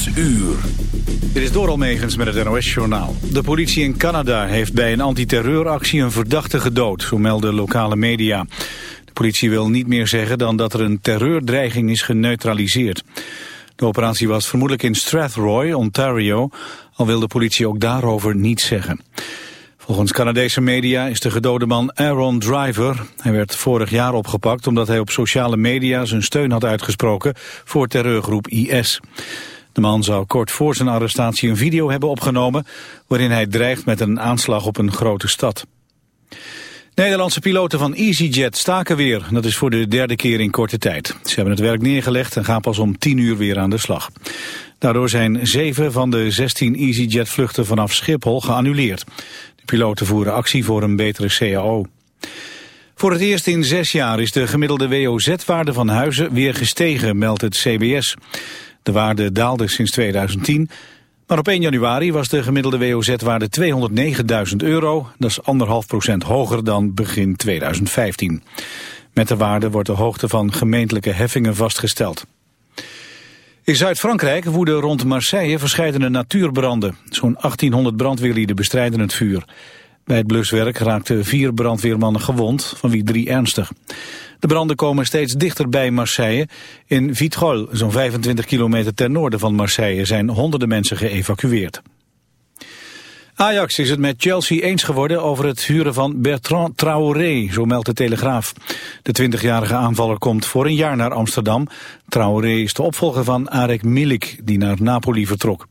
Zes uur. Dit is Doral Megens met het NOS-journaal. De politie in Canada heeft bij een antiterreuractie een verdachte gedood, zo melden lokale media. De politie wil niet meer zeggen dan dat er een terreurdreiging is geneutraliseerd. De operatie was vermoedelijk in Strathroy, Ontario, al wil de politie ook daarover niets zeggen. Volgens Canadese media is de gedode man Aaron Driver. Hij werd vorig jaar opgepakt omdat hij op sociale media zijn steun had uitgesproken voor terreurgroep IS. De man zou kort voor zijn arrestatie een video hebben opgenomen waarin hij dreigt met een aanslag op een grote stad. Nederlandse piloten van EasyJet staken weer. Dat is voor de derde keer in korte tijd. Ze hebben het werk neergelegd en gaan pas om 10 uur weer aan de slag. Daardoor zijn zeven van de 16 EasyJet-vluchten vanaf Schiphol geannuleerd. De piloten voeren actie voor een betere CAO. Voor het eerst in zes jaar is de gemiddelde WOZ-waarde van huizen weer gestegen, meldt het CBS. De waarde daalde sinds 2010, maar op 1 januari was de gemiddelde WOZ-waarde 209.000 euro. Dat is anderhalf procent hoger dan begin 2015. Met de waarde wordt de hoogte van gemeentelijke heffingen vastgesteld. In Zuid-Frankrijk woeden rond Marseille verscheidene natuurbranden. Zo'n 1800 brandweerlieden bestrijden het vuur. Bij het bluswerk raakten vier brandweermannen gewond, van wie drie ernstig. De branden komen steeds dichter bij Marseille. In Vitrolles, zo'n 25 kilometer ten noorden van Marseille, zijn honderden mensen geëvacueerd. Ajax is het met Chelsea eens geworden over het huren van Bertrand Traoré, zo meldt de Telegraaf. De 20-jarige aanvaller komt voor een jaar naar Amsterdam. Traoré is de opvolger van Arek Milik, die naar Napoli vertrok.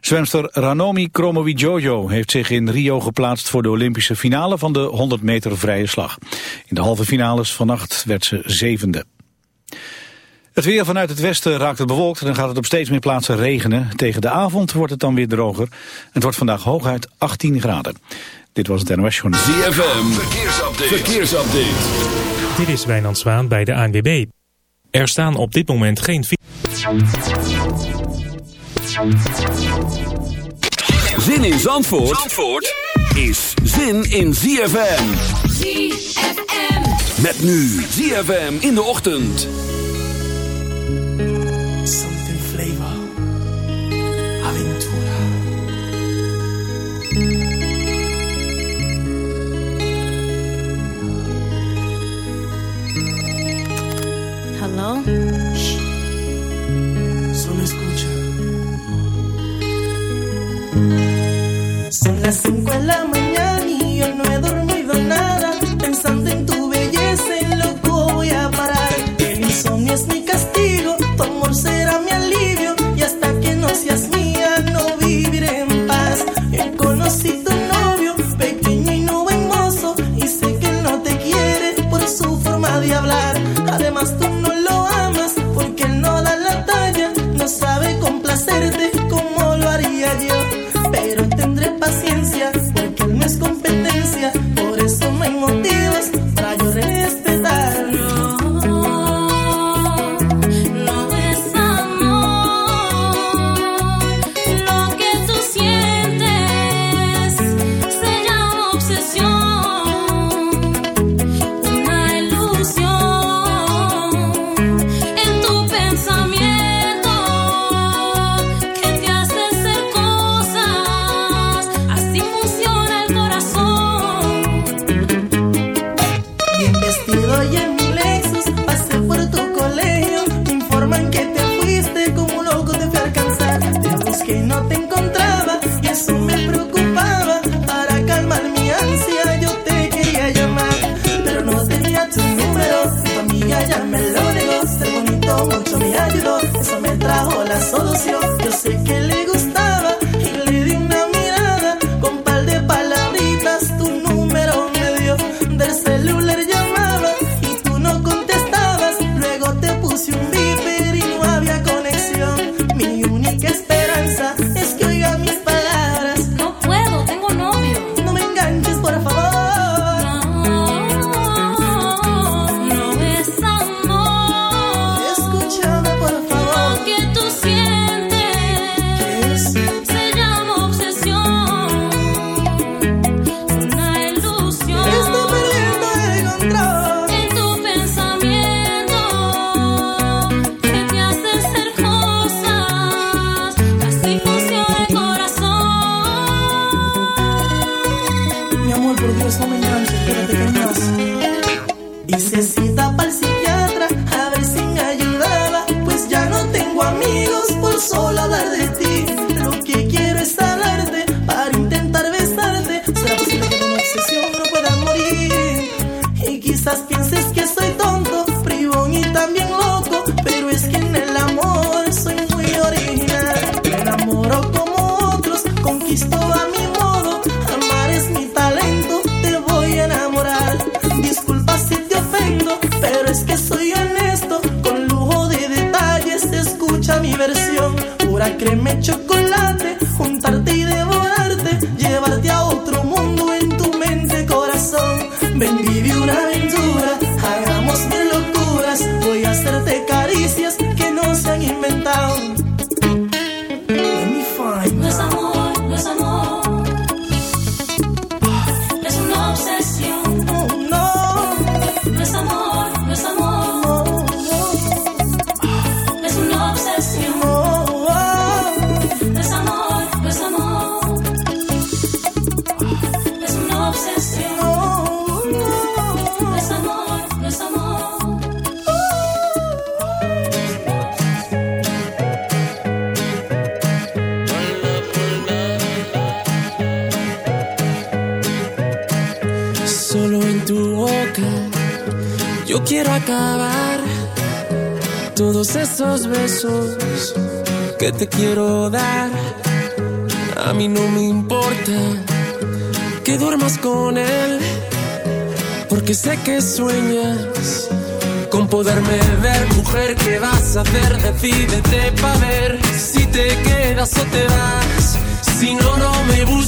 Zwemster Ranomi Kromowidjojo heeft zich in Rio geplaatst voor de Olympische finale van de 100 meter vrije slag. In de halve finales vannacht werd ze zevende. Het weer vanuit het westen raakt het bewolkt en dan gaat het op steeds meer plaatsen regenen. Tegen de avond wordt het dan weer droger. Het wordt vandaag hooguit 18 graden. Dit was het NOS Journal. ZFM, verkeersupdate. verkeersupdate. Dit is Wijnand Zwaan bij de ANWB. Er staan op dit moment geen... Zin in Zandvoort, Zandvoort is zin in ZFM. ZFM. Met nu ZFM in de ochtend. Something flavor. Aventura. Hello? Son las 5 de la mañana que sueñas con poderme ver, mujer, ¿qué vas a hacer? Decídete pa' ver si te quedas o te vas, si no, no me buscas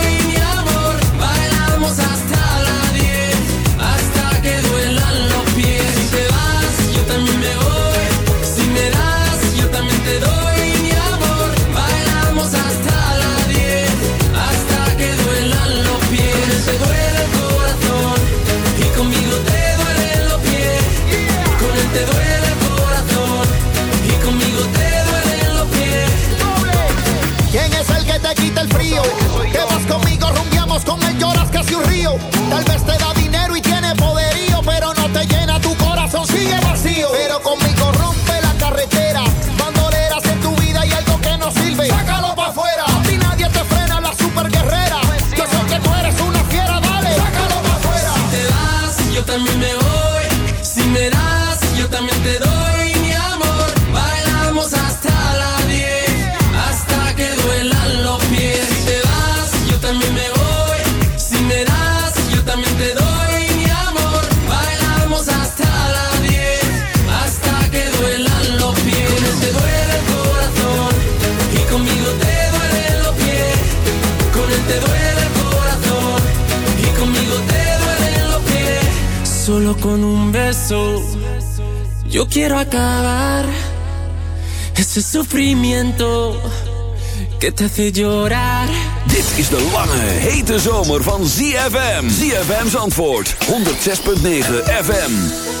con un beso. Yo quiero acabar ese sufrimiento que te hace llorar. Dit is de lange, hete zomer van ZFM. ZFM's antwoord, 106.9 FM.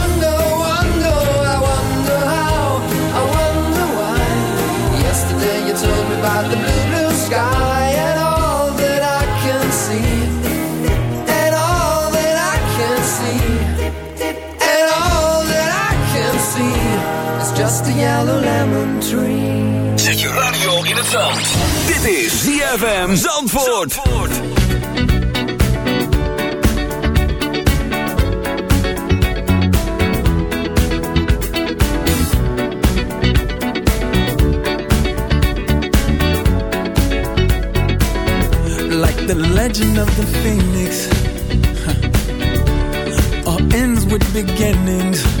is just a yellow lemon tree. Zet je radio in het zand. Dit is ZFM Zandvoort. like the legend of the phoenix huh. all ends with beginnings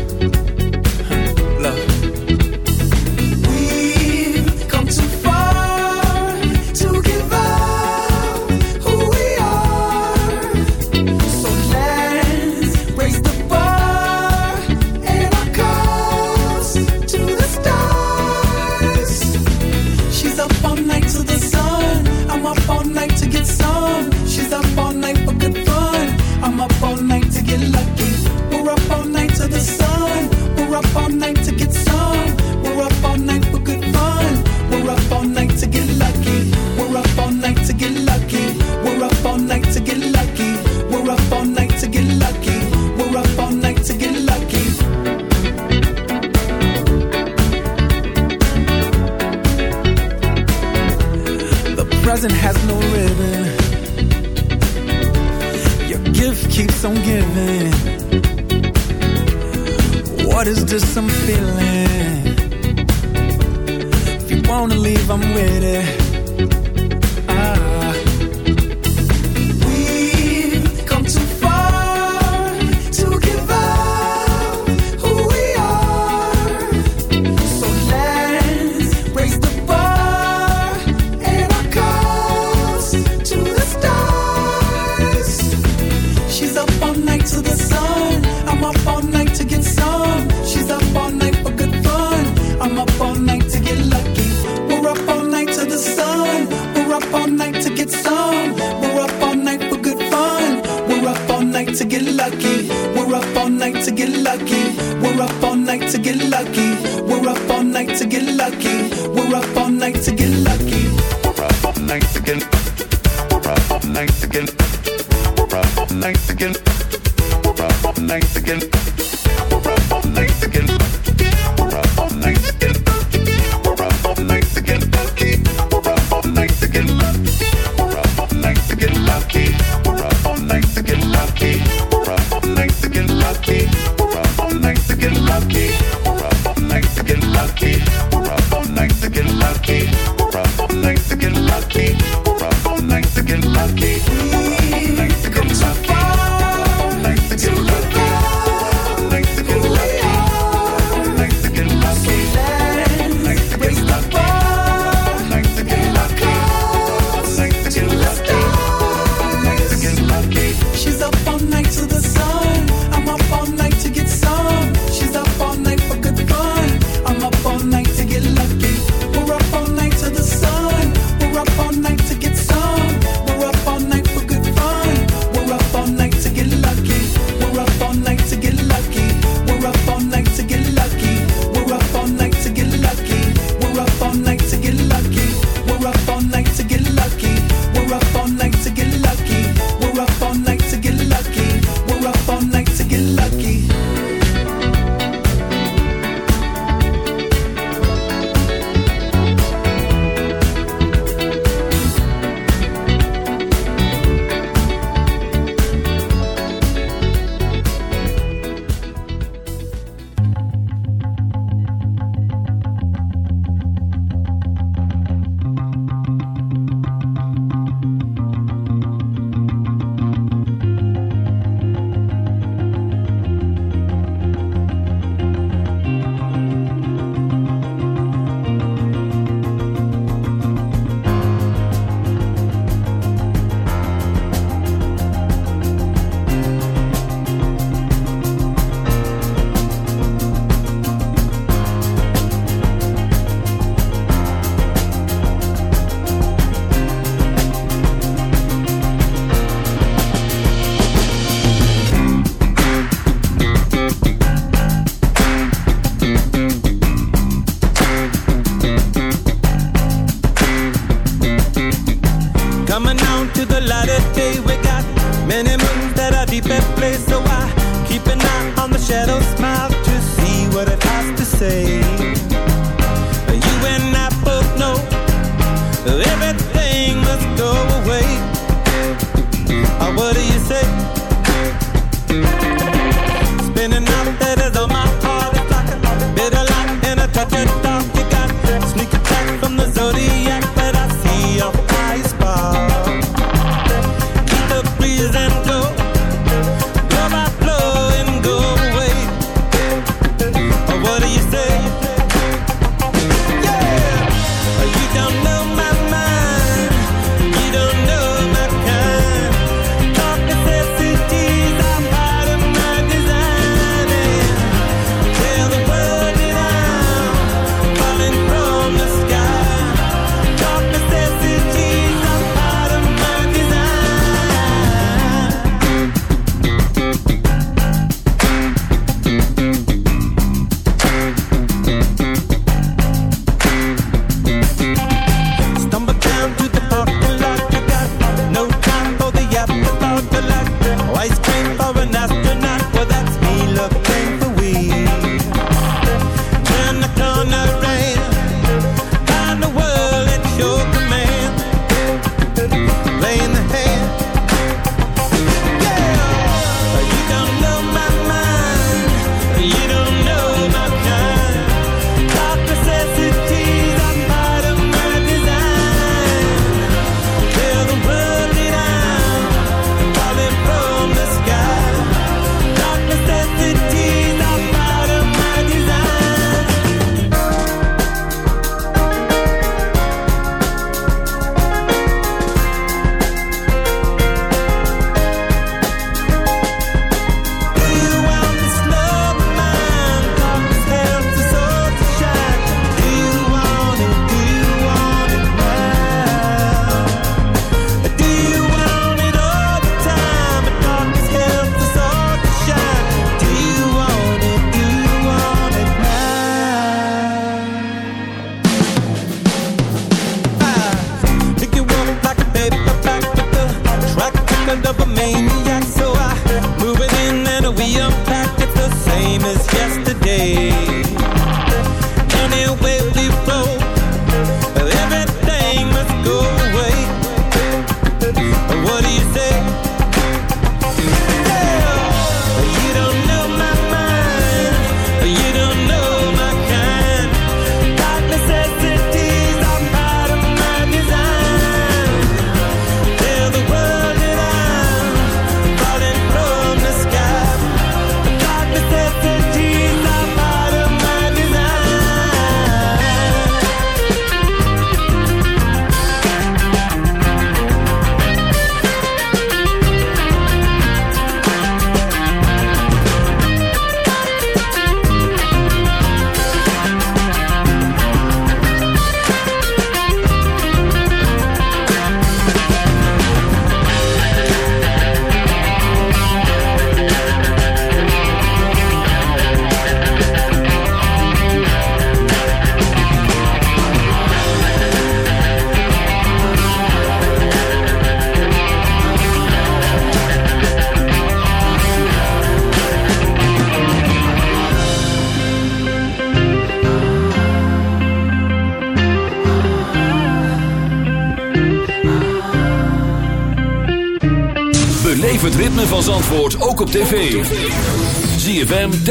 to the sun. I'm up all night to get some. She's up all night for good fun. I'm up all night to get lucky. We're up all night to the sun. We're up all night to get some. We're up all night for good fun. We're up all night to get lucky. We're up all night to get lucky. We're up all night to get lucky. We're up all night to get lucky.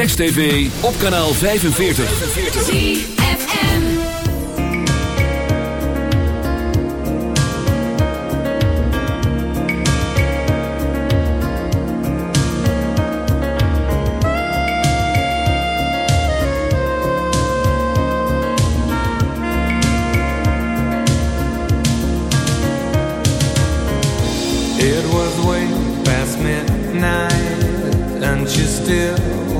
Text TV op kanaal 45. ZFM. It was way past midnight and she still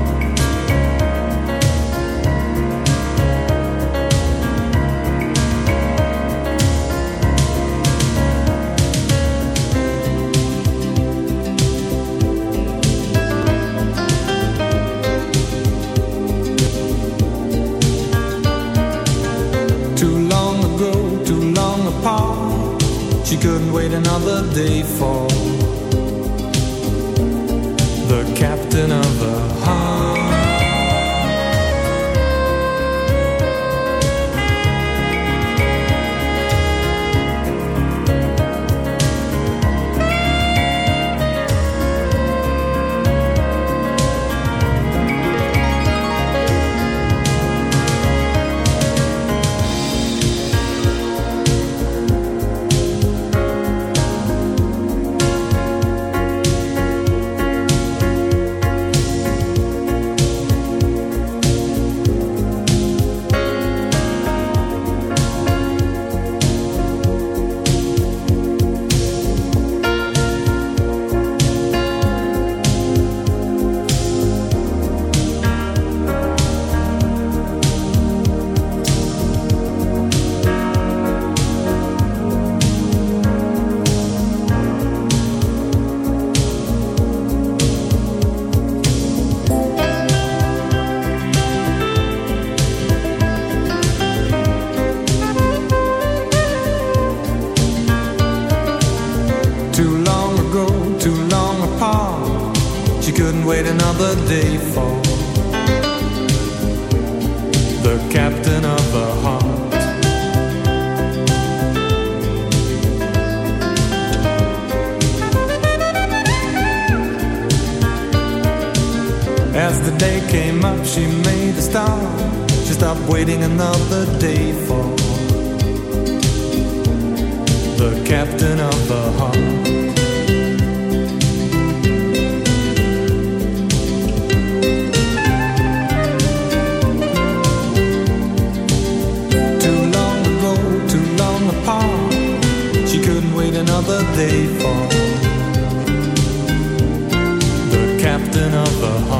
Day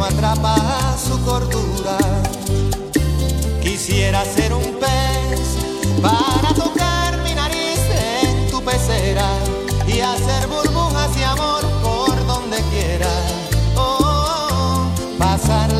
No atrapa su cordura. Quisiera ser un pez para tocar mi nariz en tu pecera y hacer burbujas de amor por donde quiera. Oh, pasar la noche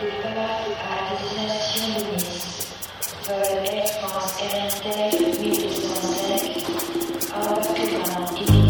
Thank you.